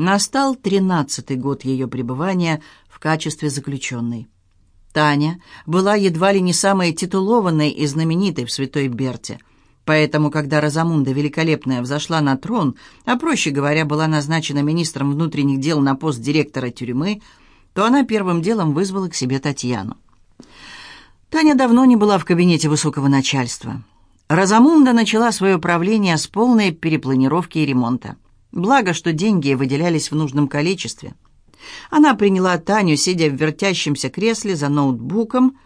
Настал тринадцатый год ее пребывания в качестве заключенной. Таня была едва ли не самой титулованной и знаменитой в Святой Берте. Поэтому, когда Розамунда Великолепная взошла на трон, а, проще говоря, была назначена министром внутренних дел на пост директора тюрьмы, то она первым делом вызвала к себе Татьяну. Таня давно не была в кабинете высокого начальства. Розамунда начала свое правление с полной перепланировки и ремонта. Благо, что деньги выделялись в нужном количестве. Она приняла Таню, сидя в вертящемся кресле за ноутбуком.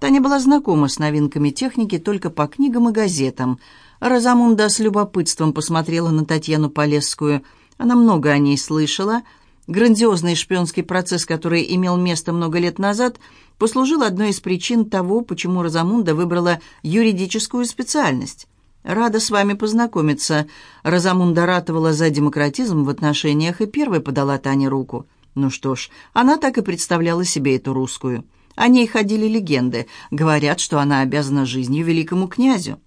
Таня была знакома с новинками техники только по книгам и газетам. Розамунда с любопытством посмотрела на Татьяну Полесскую. Она много о ней слышала. Грандиозный шпионский процесс, который имел место много лет назад, послужил одной из причин того, почему Розамунда выбрала юридическую специальность. «Рада с вами познакомиться». Розамунда ратовала за демократизм в отношениях и первой подала Тане руку. Ну что ж, она так и представляла себе эту русскую. О ней ходили легенды. Говорят, что она обязана жизнью великому князю.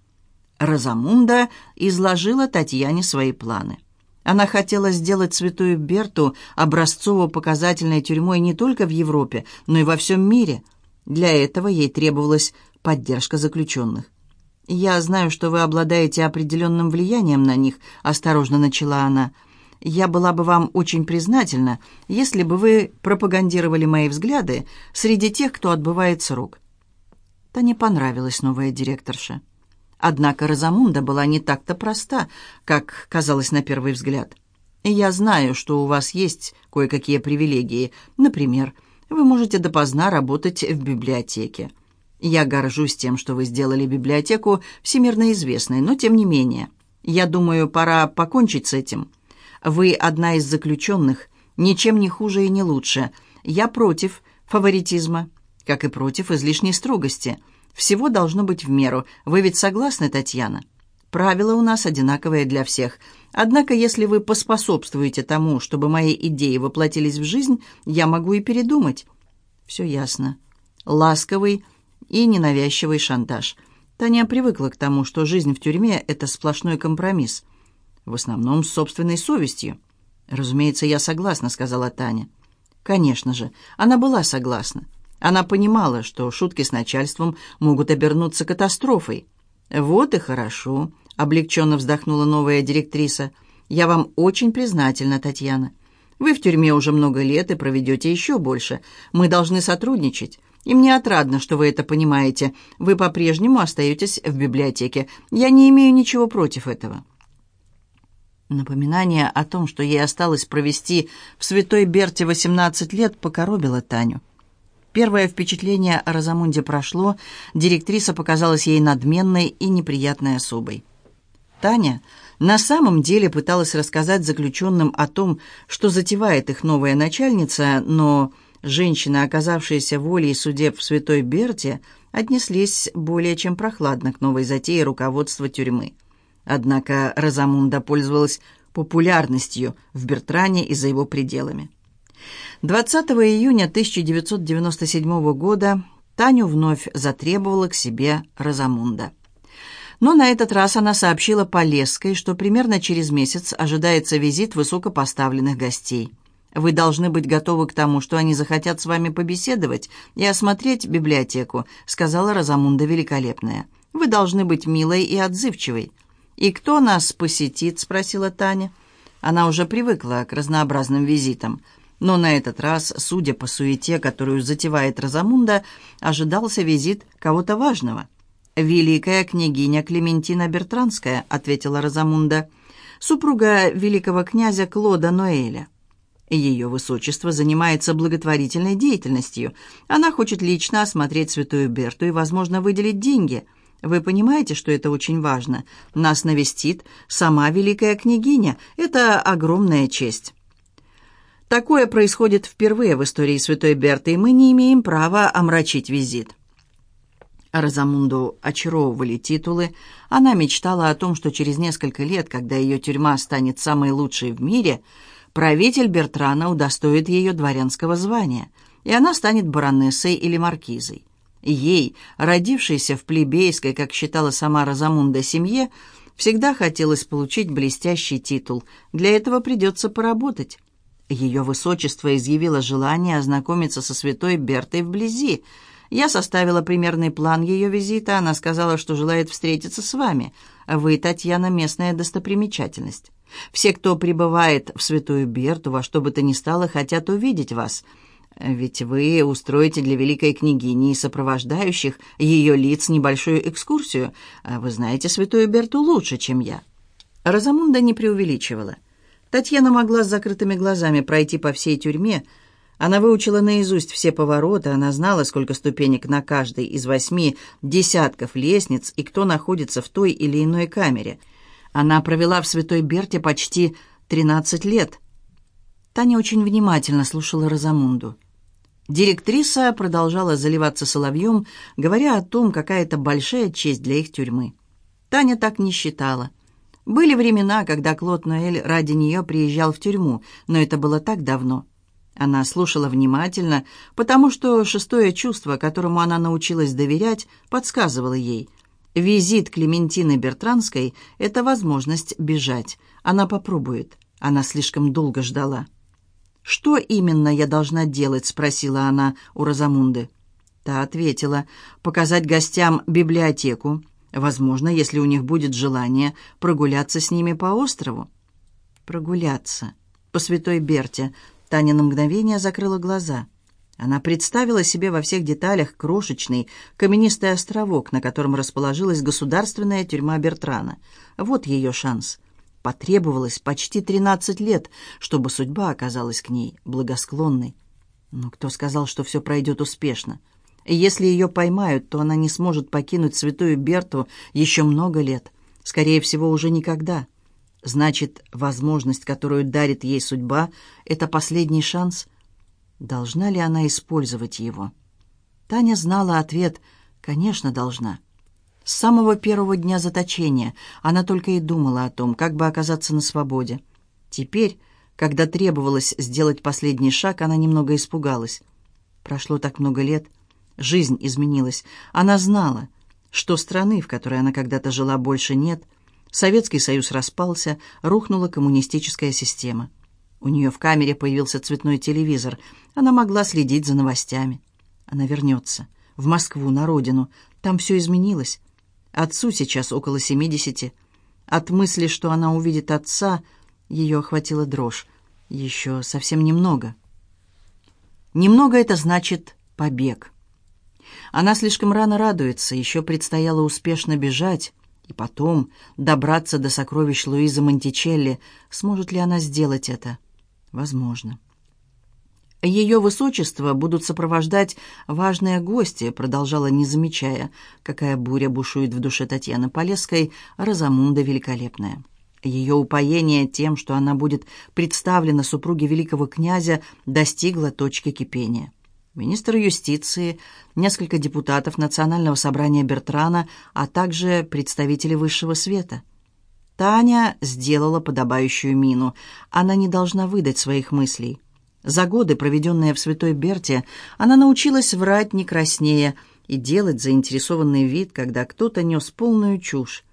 Розамунда изложила Татьяне свои планы. Она хотела сделать Святую Берту образцово-показательной тюрьмой не только в Европе, но и во всем мире. Для этого ей требовалась поддержка заключенных. «Я знаю, что вы обладаете определенным влиянием на них», — осторожно начала она. «Я была бы вам очень признательна, если бы вы пропагандировали мои взгляды среди тех, кто отбывает срок». Тане понравилась новая директорша. Однако Розамунда была не так-то проста, как казалось на первый взгляд. «Я знаю, что у вас есть кое-какие привилегии. Например, вы можете допоздна работать в библиотеке. Я горжусь тем, что вы сделали библиотеку всемирно известной, но тем не менее. Я думаю, пора покончить с этим. Вы одна из заключенных, ничем не хуже и не лучше. Я против фаворитизма, как и против излишней строгости. Всего должно быть в меру. Вы ведь согласны, Татьяна? Правила у нас одинаковые для всех. Однако, если вы поспособствуете тому, чтобы мои идеи воплотились в жизнь, я могу и передумать. Все ясно. Ласковый, и ненавязчивый шантаж. Таня привыкла к тому, что жизнь в тюрьме – это сплошной компромисс. В основном с собственной совестью. «Разумеется, я согласна», – сказала Таня. Конечно же, она была согласна. Она понимала, что шутки с начальством могут обернуться катастрофой. «Вот и хорошо», — облегченно вздохнула новая директриса. «Я вам очень признательна, Татьяна. Вы в тюрьме уже много лет и проведете еще больше. Мы должны сотрудничать. И мне отрадно, что вы это понимаете. Вы по-прежнему остаетесь в библиотеке. Я не имею ничего против этого». Напоминание о том, что ей осталось провести в Святой Берте 18 лет, покоробило Таню. Первое впечатление о Розамунде прошло, директриса показалась ей надменной и неприятной особой. Таня на самом деле пыталась рассказать заключенным о том, что затевает их новая начальница, но Женщины, оказавшиеся волей судеб в Святой Берте, отнеслись более чем прохладно к новой затее руководства тюрьмы. Однако Розамунда пользовалась популярностью в Бертране и за его пределами. 20 июня 1997 года Таню вновь затребовала к себе Розамунда. Но на этот раз она сообщила Полесской, что примерно через месяц ожидается визит высокопоставленных гостей – вы должны быть готовы к тому, что они захотят с вами побеседовать и осмотреть библиотеку», — сказала Розамунда Великолепная. «Вы должны быть милой и отзывчивой». «И кто нас посетит?» — спросила Таня. Она уже привыкла к разнообразным визитам. Но на этот раз, судя по суете, которую затевает Розамунда, ожидался визит кого-то важного. «Великая княгиня Клементина Бертранская», — ответила Розамунда, — «супруга великого князя Клода Ноэля». Ее высочество занимается благотворительной деятельностью. Она хочет лично осмотреть святую Берту и, возможно, выделить деньги. Вы понимаете, что это очень важно? Нас навестит сама великая княгиня. Это огромная честь. Такое происходит впервые в истории святой Берты, и мы не имеем права омрачить визит. Розамунду очаровывали титулы. Она мечтала о том, что через несколько лет, когда ее тюрьма станет самой лучшей в мире – правитель Бертрана удостоит ее дворянского звания, и она станет баронессой или маркизой. Ей, родившейся в плебейской, как считала сама Розамунда, семье, всегда хотелось получить блестящий титул. Для этого придется поработать. Ее высочество изъявило желание ознакомиться со святой Бертой вблизи. Я составила примерный план ее визита. Она сказала, что желает встретиться с вами. Вы, Татьяна, местная достопримечательность. Все, кто прибывает в святую Берту, во что бы то ни стало, хотят увидеть вас. Ведь вы устроите для великой княгини и сопровождающих ее лиц небольшую экскурсию. А вы знаете святую Берту лучше, чем я». Розамунда не преувеличивала. Татьяна могла с закрытыми глазами пройти по всей тюрьме. Она выучила наизусть все повороты, она знала, сколько ступенек на каждой из восьми десятков лестниц и кто находится в той или иной камере. Она провела в Святой Берте почти тринадцать лет. Таня очень внимательно слушала Розамунду. Директриса продолжала заливаться соловьем, говоря о том, какая это большая честь для их тюрьмы. Таня так не считала. Были времена, когда Клод Ноэль ради нее приезжал в тюрьму, но это было так давно. Она слушала внимательно, потому что шестое чувство, которому она научилась доверять, подсказывало ей. Визит Клементины Бертранской — это возможность бежать. Она попробует. Она слишком долго ждала. «Что именно я должна делать?» — спросила она у Розамунды. Та ответила, «Показать гостям библиотеку, Возможно, если у них будет желание прогуляться с ними по острову. Прогуляться. По Святой Берте. Таня на мгновение закрыла глаза. Она представила себе во всех деталях крошечный каменистый островок, на котором расположилась государственная тюрьма Бертрана. Вот ее шанс. Потребовалось почти тринадцать лет, чтобы судьба оказалась к ней благосклонной. Но кто сказал, что все пройдет успешно? Если ее поймают, то она не сможет покинуть святую Берту еще много лет. Скорее всего, уже никогда. Значит, возможность, которую дарит ей судьба, это последний шанс. Должна ли она использовать его? Таня знала ответ «Конечно, должна». С самого первого дня заточения она только и думала о том, как бы оказаться на свободе. Теперь, когда требовалось сделать последний шаг, она немного испугалась. Прошло так много лет — Жизнь изменилась. Она знала, что страны, в которой она когда-то жила, больше нет. Советский Союз распался, рухнула коммунистическая система. У нее в камере появился цветной телевизор. Она могла следить за новостями. Она вернется. В Москву, на родину. Там все изменилось. Отцу сейчас около семидесяти. От мысли, что она увидит отца, ее охватила дрожь. Еще совсем немного. Немного это значит побег. Она слишком рано радуется, еще предстояло успешно бежать. И потом добраться до сокровищ Луизы Монтичелли. Сможет ли она сделать это? Возможно. «Ее высочество будут сопровождать важные гости», продолжала, не замечая, какая буря бушует в душе Татьяны Полесской, Розамунда Великолепная. Ее упоение тем, что она будет представлена супруге великого князя, достигло точки кипения министр юстиции, несколько депутатов Национального собрания Бертрана, а также представители высшего света. Таня сделала подобающую мину. Она не должна выдать своих мыслей. За годы, проведенные в Святой Берте, она научилась врать не краснее и делать заинтересованный вид, когда кто-то нес полную чушь.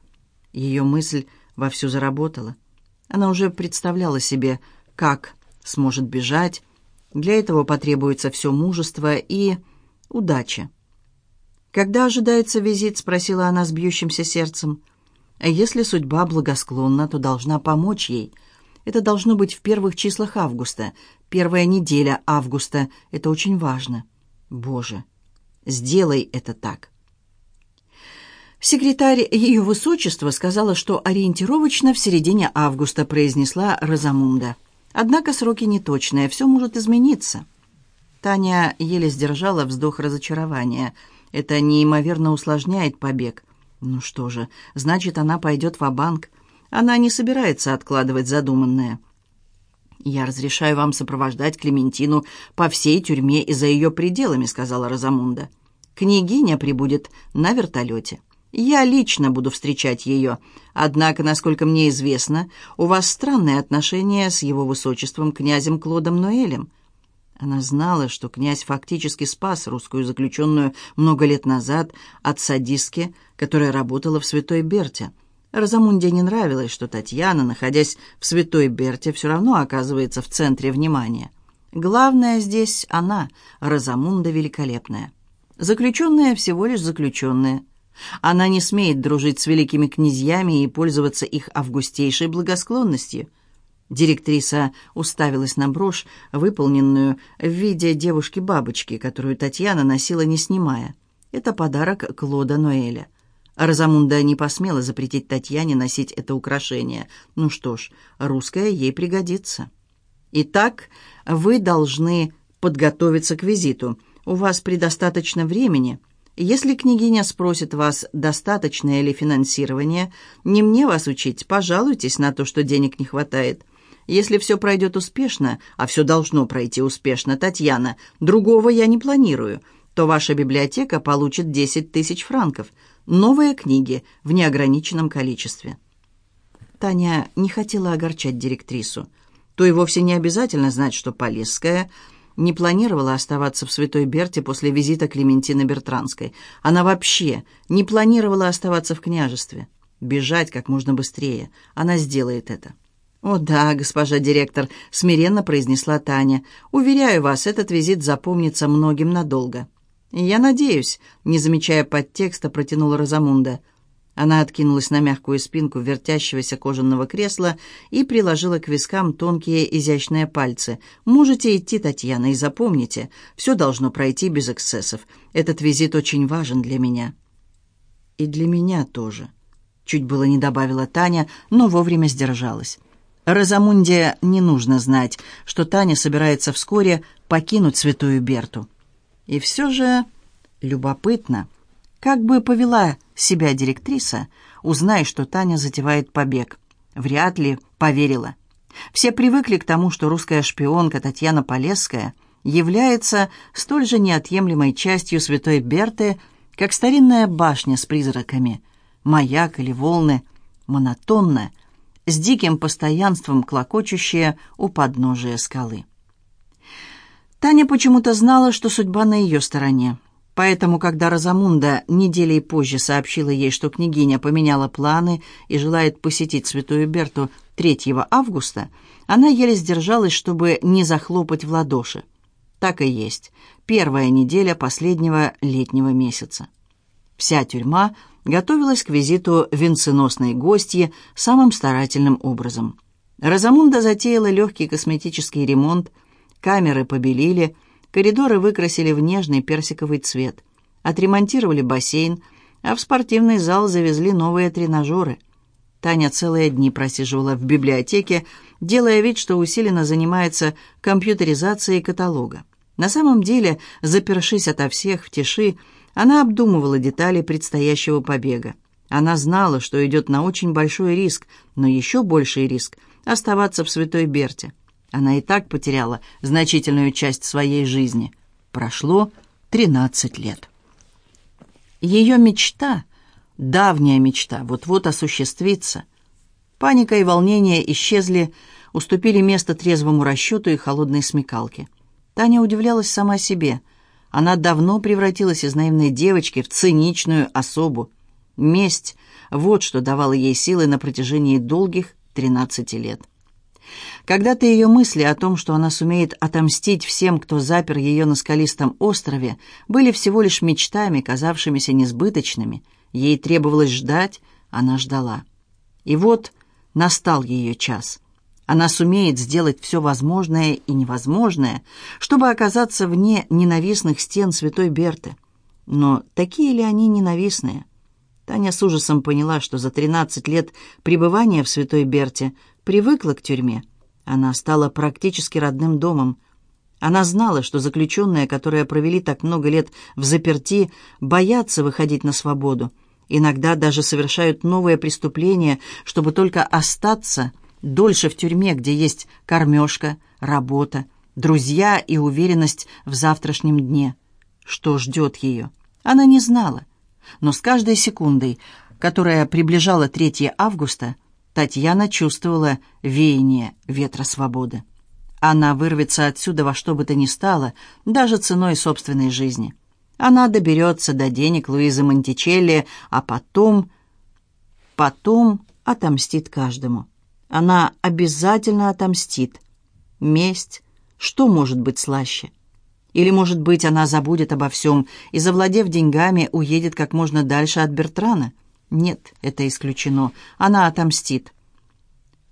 Ее мысль вовсю заработала. Она уже представляла себе, как сможет бежать, для этого потребуется все мужество и удача. «Когда ожидается визит?» — спросила она с бьющимся сердцем. «Если судьба благосклонна, то должна помочь ей. Это должно быть в первых числах августа. Первая неделя августа. Это очень важно. Боже, сделай это так». Секретарь Ее Высочества сказала, что ориентировочно в середине августа, произнесла Розамунда. Однако сроки неточные, все может измениться. Таня еле сдержала вздох разочарования. Это неимоверно усложняет побег. Ну что же, значит, она пойдет в банк Она не собирается откладывать задуманное. «Я разрешаю вам сопровождать Клементину по всей тюрьме и за ее пределами», — сказала Розамунда. «Княгиня прибудет на вертолете». Я лично буду встречать ее. Однако, насколько мне известно, у вас странные отношения с его высочеством князем Клодом Ноэлем». Она знала, что князь фактически спас русскую заключенную много лет назад от садистки, которая работала в Святой Берте. Розамунде не нравилось, что Татьяна, находясь в Святой Берте, все равно оказывается в центре внимания. Главное здесь она, Розамунда Великолепная. Заключенная всего лишь заключенная. Она не смеет дружить с великими князьями и пользоваться их августейшей благосклонностью. Директриса уставилась на брошь, выполненную в виде девушки-бабочки, которую Татьяна носила не снимая. Это подарок Клода Ноэля. Розамунда не посмела запретить Татьяне носить это украшение. Ну что ж, русское ей пригодится. Итак, вы должны подготовиться к визиту. У вас предостаточно времени. Если княгиня спросит вас, достаточное ли финансирование, не мне вас учить, пожалуйтесь на то, что денег не хватает. Если все пройдет успешно, а все должно пройти успешно, Татьяна, другого я не планирую, то ваша библиотека получит 10 тысяч франков – новые книги в неограниченном количестве. Таня не хотела огорчать директрису. То и вовсе не обязательно знать, что Полесская не планировала оставаться в Святой Берте после визита Клементины Бертранской. Она вообще не планировала оставаться в княжестве. Бежать как можно быстрее. Она сделает это. «О да, госпожа директор», — смиренно произнесла Таня. «Уверяю вас, этот визит запомнится многим надолго». «Я надеюсь», — не замечая подтекста, протянула Розамунда. Она откинулась на мягкую спинку вертящегося кожаного кресла и приложила к вискам тонкие изящные пальцы. «Можете идти, Татьяна, и запомните, все должно пройти без эксцессов. Этот визит очень важен для меня». «И для меня тоже», — чуть было не добавила Таня, но вовремя сдержалась. Розамунде не нужно знать, что Таня собирается вскоре покинуть Святую Берту. И все же любопытно, как бы повела себя директриса, узнай, что Таня затевает побег. Вряд ли поверила. Все привыкли к тому, что русская шпионка Татьяна Полесская является столь же неотъемлемой частью святой Берты, как старинная башня с призраками, маяк или волны, монотонно, с диким постоянством клокочущая у подножия скалы. Таня почему-то знала, что судьба на ее стороне. Поэтому, когда Розамунда неделей позже сообщила ей, что княгиня поменяла планы и желает посетить Святую Берту 3 августа, она еле сдержалась, чтобы не захлопать в ладоши. Так и есть. Первая неделя последнего летнего месяца. Вся тюрьма готовилась к визиту венценосной гостьи самым старательным образом. Розамунда затеяла легкий косметический ремонт – Камеры побелили, коридоры выкрасили в нежный персиковый цвет. Отремонтировали бассейн, а в спортивный зал завезли новые тренажеры. Таня целые дни просиживала в библиотеке, делая вид, что усиленно занимается компьютеризацией каталога. На самом деле, запершись ото всех в тиши, она обдумывала детали предстоящего побега. Она знала, что идет на очень большой риск, но еще больший риск – оставаться в Святой Берте. Она и так потеряла значительную часть своей жизни. Прошло 13 лет. Ее мечта, давняя мечта, вот-вот осуществится. Паника и волнение исчезли, уступили место трезвому расчету и холодной смекалке. Таня удивлялась сама себе. Она давно превратилась из наивной девочки в циничную особу. Месть — вот что давало ей силы на протяжении долгих 13 лет. Когда-то ее мысли о том, что она сумеет отомстить всем, кто запер ее на скалистом острове, были всего лишь мечтами, казавшимися несбыточными. Ей требовалось ждать, она ждала. И вот настал ее час. Она сумеет сделать все возможное и невозможное, чтобы оказаться вне ненавистных стен святой Берты. Но такие ли они ненавистные? Таня с ужасом поняла, что за 13 лет пребывания в святой Берте привыкла к тюрьме. Она стала практически родным домом. Она знала, что заключенные, которые провели так много лет в заперти, боятся выходить на свободу. Иногда даже совершают новые преступления, чтобы только остаться дольше в тюрьме, где есть кормежка, работа, друзья и уверенность в завтрашнем дне. Что ждет ее? Она не знала. Но с каждой секундой, которая приближала 3 августа, Татьяна чувствовала веяние ветра свободы. Она вырвется отсюда во что бы то ни стало, даже ценой собственной жизни. Она доберется до денег Луизы Монтичелли, а потом... Потом отомстит каждому. Она обязательно отомстит. Месть. Что может быть слаще? Или, может быть, она забудет обо всем и, завладев деньгами, уедет как можно дальше от Бертрана? Нет, это исключено. Она отомстит.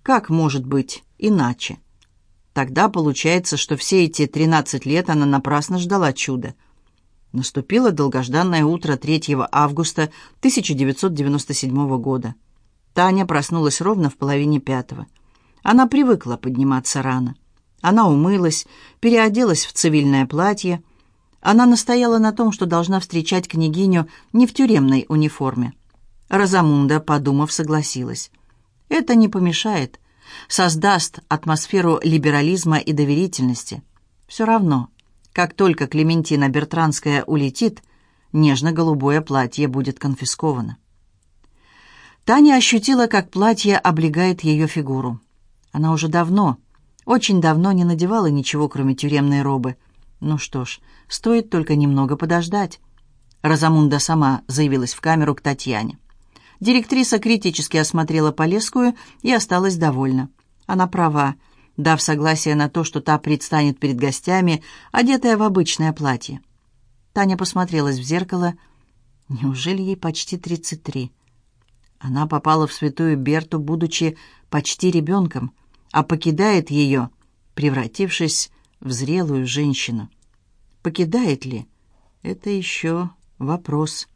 Как может быть иначе? Тогда получается, что все эти 13 лет она напрасно ждала чуда. Наступило долгожданное утро 3 августа 1997 года. Таня проснулась ровно в половине пятого. Она привыкла подниматься рано. Она умылась, переоделась в цивильное платье. Она настояла на том, что должна встречать княгиню не в тюремной униформе. Розамунда, подумав, согласилась. Это не помешает, создаст атмосферу либерализма и доверительности. Все равно, как только Клементина Бертранская улетит, нежно-голубое платье будет конфисковано. Таня ощутила, как платье облегает ее фигуру. Она уже давно, очень давно не надевала ничего, кроме тюремной робы. Ну что ж, стоит только немного подождать. Розамунда сама заявилась в камеру к Татьяне. Директриса критически осмотрела Полесскую и осталась довольна. Она права, дав согласие на то, что та предстанет перед гостями, одетая в обычное платье. Таня посмотрелась в зеркало. Неужели ей почти тридцать три? Она попала в святую Берту, будучи почти ребенком, а покидает ее, превратившись в зрелую женщину. Покидает ли? Это еще вопрос.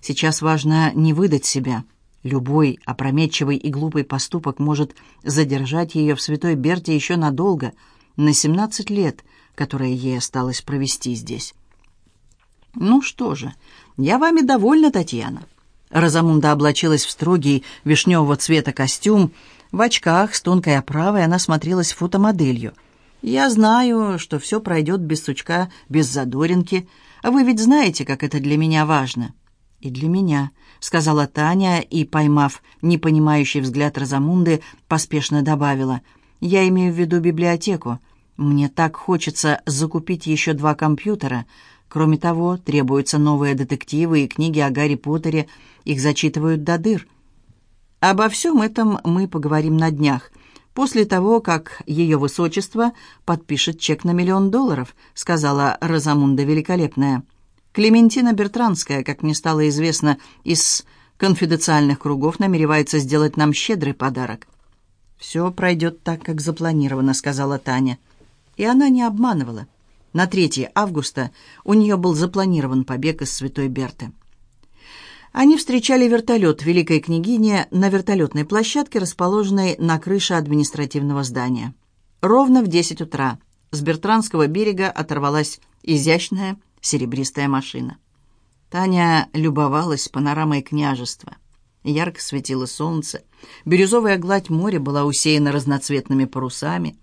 Сейчас важно не выдать себя. Любой опрометчивый и глупый поступок может задержать ее в святой Берте еще надолго, на 17 лет, которые ей осталось провести здесь. «Ну что же, я вами довольна, Татьяна». Розамунда облачилась в строгий вишневого цвета костюм. В очках с тонкой оправой она смотрелась фотомоделью. «Я знаю, что все пройдет без сучка, без задоринки. А вы ведь знаете, как это для меня важно». «И для меня», — сказала Таня и, поймав непонимающий взгляд Розамунды, поспешно добавила. «Я имею в виду библиотеку. Мне так хочется закупить еще два компьютера. Кроме того, требуются новые детективы и книги о Гарри Поттере. Их зачитывают до дыр». «Обо всем этом мы поговорим на днях», после того, как ее высочество подпишет чек на миллион долларов», сказала Розамунда Великолепная. Клементина Бертранская, как мне стало известно, из конфиденциальных кругов намеревается сделать нам щедрый подарок. «Все пройдет так, как запланировано», — сказала Таня. И она не обманывала. На 3 августа у нее был запланирован побег из Святой Берты. Они встречали вертолет Великой княгини на вертолетной площадке, расположенной на крыше административного здания. Ровно в 10 утра с Бертранского берега оторвалась изящная серебристая машина. Таня любовалась панорамой княжества. Ярко светило солнце, бирюзовая гладь моря была усеяна разноцветными парусами.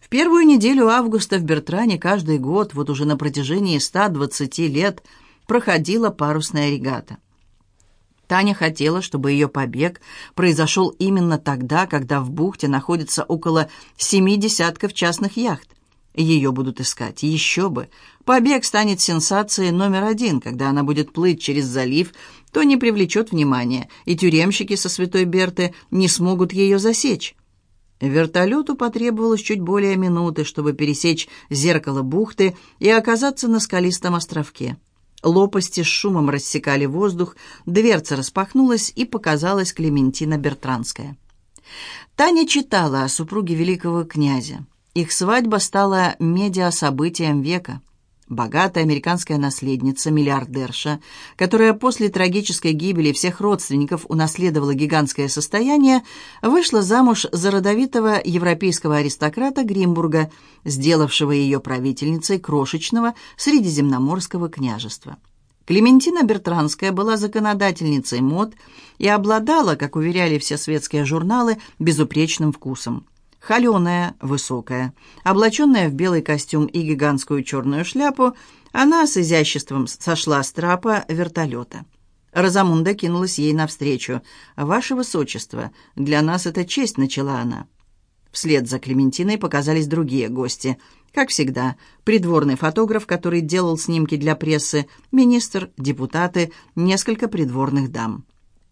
В первую неделю августа в Бертране каждый год, вот уже на протяжении 120 лет, проходила парусная регата. Таня хотела, чтобы ее побег произошел именно тогда, когда в бухте находится около семи десятков частных яхт. Ее будут искать. Еще бы. Побег станет сенсацией номер один. Когда она будет плыть через залив, то не привлечет внимания, и тюремщики со Святой Берты не смогут ее засечь. Вертолету потребовалось чуть более минуты, чтобы пересечь зеркало бухты и оказаться на скалистом островке. Лопасти с шумом рассекали воздух, дверца распахнулась, и показалась Клементина Бертранская. Таня читала о супруге великого князя. Их свадьба стала медиа-событием века. Богатая американская наследница, миллиардерша, которая после трагической гибели всех родственников унаследовала гигантское состояние, вышла замуж за родовитого европейского аристократа Гримбурга, сделавшего ее правительницей крошечного средиземноморского княжества. Клементина Бертранская была законодательницей мод и обладала, как уверяли все светские журналы, безупречным вкусом. Холеная, высокая, облаченная в белый костюм и гигантскую черную шляпу, она с изяществом сошла с трапа вертолета. Розамунда кинулась ей навстречу. «Ваше Высочество, для нас это честь», — начала она. Вслед за Клементиной показались другие гости. Как всегда, придворный фотограф, который делал снимки для прессы, министр, депутаты, несколько придворных дам.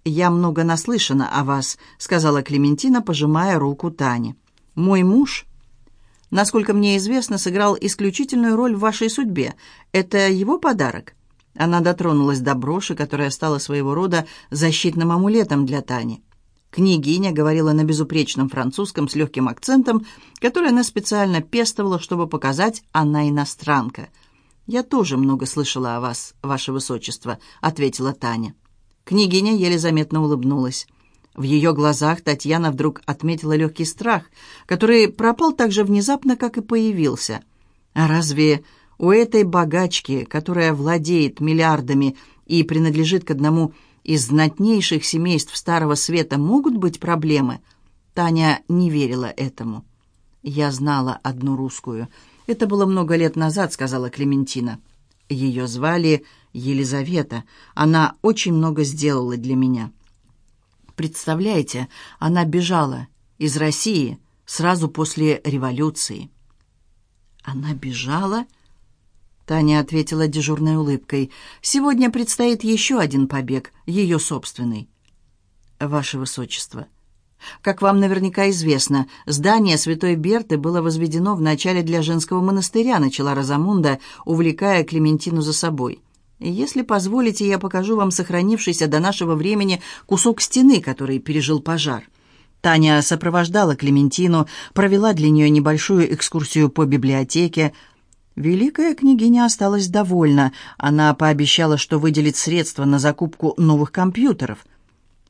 «Я много наслышана о вас», — сказала Клементина, пожимая руку Тане. «Мой муж, насколько мне известно, сыграл исключительную роль в вашей судьбе. Это его подарок?» Она дотронулась до броши, которая стала своего рода защитным амулетом для Тани. Княгиня говорила на безупречном французском с легким акцентом, который она специально пестовала, чтобы показать, она иностранка. «Я тоже много слышала о вас, ваше высочество», — ответила Таня. Княгиня еле заметно улыбнулась. В ее глазах Татьяна вдруг отметила легкий страх, который пропал так же внезапно, как и появился. А разве у этой богачки, которая владеет миллиардами и принадлежит к одному из знатнейших семейств Старого Света, могут быть проблемы? Таня не верила этому. «Я знала одну русскую. Это было много лет назад», — сказала Клементина. Ее звали Елизавета. Она очень много сделала для меня. Представляете, она бежала из России сразу после революции. Она бежала? Таня ответила дежурной улыбкой. Сегодня предстоит еще один побег, ее собственный. Ваше Высочество, как вам наверняка известно, здание Святой Берты было возведено в начале для женского монастыря, начала Розамунда, увлекая Клементину за собой. Если позволите, я покажу вам сохранившийся до нашего времени кусок стены, который пережил пожар. Таня сопровождала Клементину, провела для нее небольшую экскурсию по библиотеке. Великая княгиня осталась довольна. Она пообещала, что выделит средства на закупку новых компьютеров.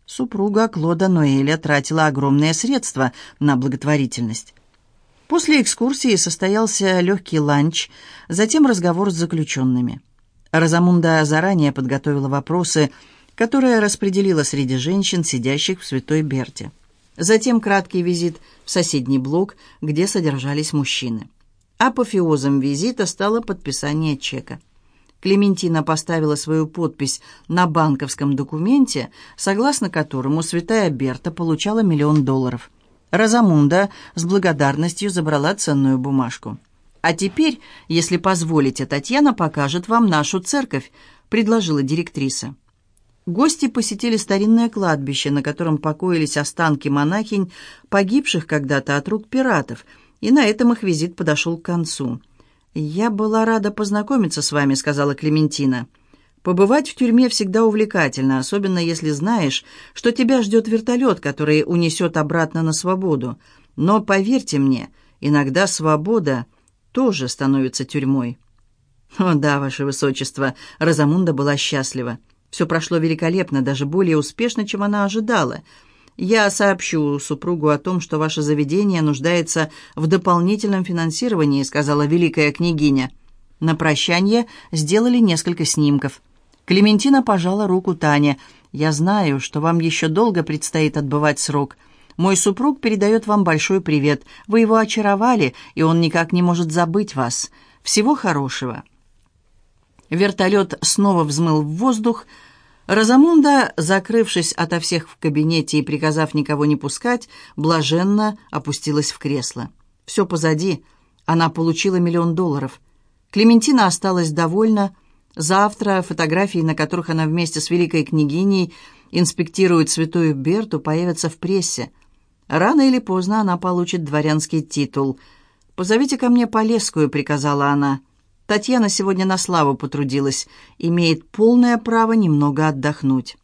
Супруга Клода Ноэля тратила огромные средства на благотворительность. После экскурсии состоялся легкий ланч, затем разговор с заключенными. Розамунда заранее подготовила вопросы, которые распределила среди женщин, сидящих в Святой Берте. Затем краткий визит в соседний блок, где содержались мужчины. Апофеозом визита стало подписание чека. Клементина поставила свою подпись на банковском документе, согласно которому святая Берта получала миллион долларов. Розамунда с благодарностью забрала ценную бумажку. «А теперь, если позволите, Татьяна покажет вам нашу церковь», — предложила директриса. Гости посетили старинное кладбище, на котором покоились останки монахинь, погибших когда-то от рук пиратов, и на этом их визит подошел к концу. «Я была рада познакомиться с вами», — сказала Клементина. «Побывать в тюрьме всегда увлекательно, особенно если знаешь, что тебя ждет вертолет, который унесет обратно на свободу. Но поверьте мне, иногда свобода тоже становится тюрьмой. О да, ваше высочество, Розамунда была счастлива. Все прошло великолепно, даже более успешно, чем она ожидала. Я сообщу супругу о том, что ваше заведение нуждается в дополнительном финансировании, сказала великая княгиня. На прощание сделали несколько снимков. Клементина пожала руку Тане. «Я знаю, что вам еще долго предстоит отбывать срок. Мой супруг передает вам большой привет. Вы его очаровали, и он никак не может забыть вас. Всего хорошего». Вертолет снова взмыл в воздух. Розамунда, закрывшись ото всех в кабинете и приказав никого не пускать, блаженно опустилась в кресло. Все позади. Она получила миллион долларов. Клементина осталась довольна. Завтра фотографии, на которых она вместе с великой княгиней инспектирует святую Берту, появятся в прессе. Рано или поздно она получит дворянский титул. «Позовите ко мне Полесскую», — приказала она. Татьяна сегодня на славу потрудилась, имеет полное право немного отдохнуть.